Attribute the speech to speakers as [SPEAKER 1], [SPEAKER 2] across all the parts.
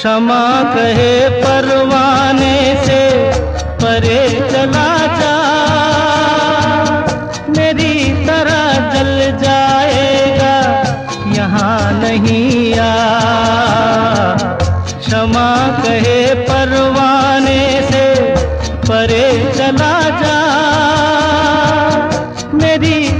[SPEAKER 1] क्षमा कहे परवाने से, परे चला जा। मेरी तरह जल जाएगा, यहाँ नहीं आ। क्षमा कहे परवाने से, परे चला जा। मेरी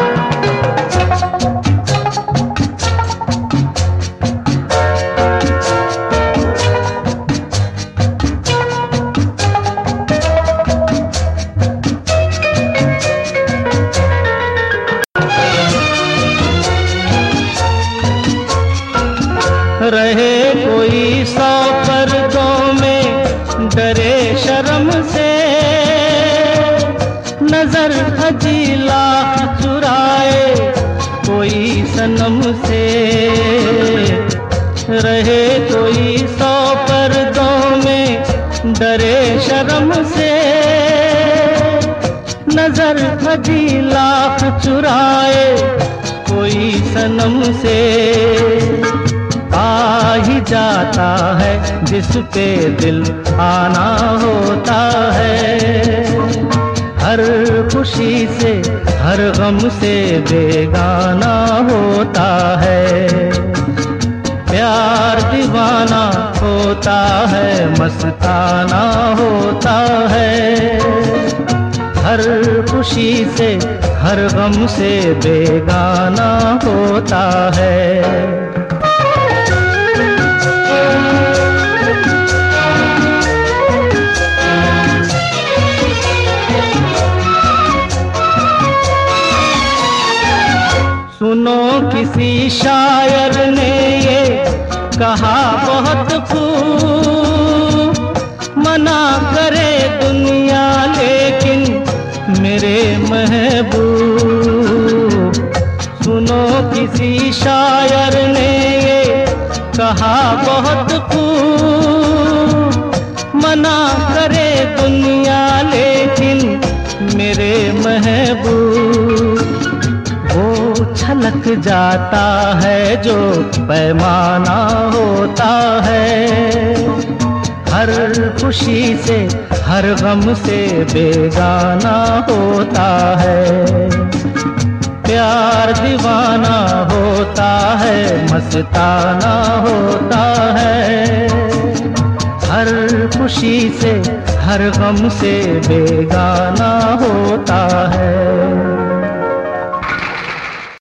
[SPEAKER 1] रहे कोई सौ पर्दों में, डरे शर्म से। नज़र अजीला चुराए कोई सनम से। रहे कोई सौ पर्दों में, डरे शर्म से। नज़र अजीला चुराए कोई सनम से। जाता है जिस पे दिल आना होता है। हर खुशी से, हर गम से बेगाना होता है। प्यार दीवाना होता है, मस्ताना होता है। हर खुशी से, हर गम से बेगाना होता है। सुनो किसी शायर ने ये कहा बहुत खूब। मना करे दुनिया, लेकिन मेरे महबूब। सुनो किसी शायर ने ये कहा बहुत खूब। मना करे दुनिया, लेकिन मेरे महबूब। छलक जाता है, जो पैमाना होता है। हर खुशी से, हर गम से बेगाना होता है। प्यार दीवाना होता है, मस्ताना होता है। हर खुशी से, हर गम से बेगाना होता है।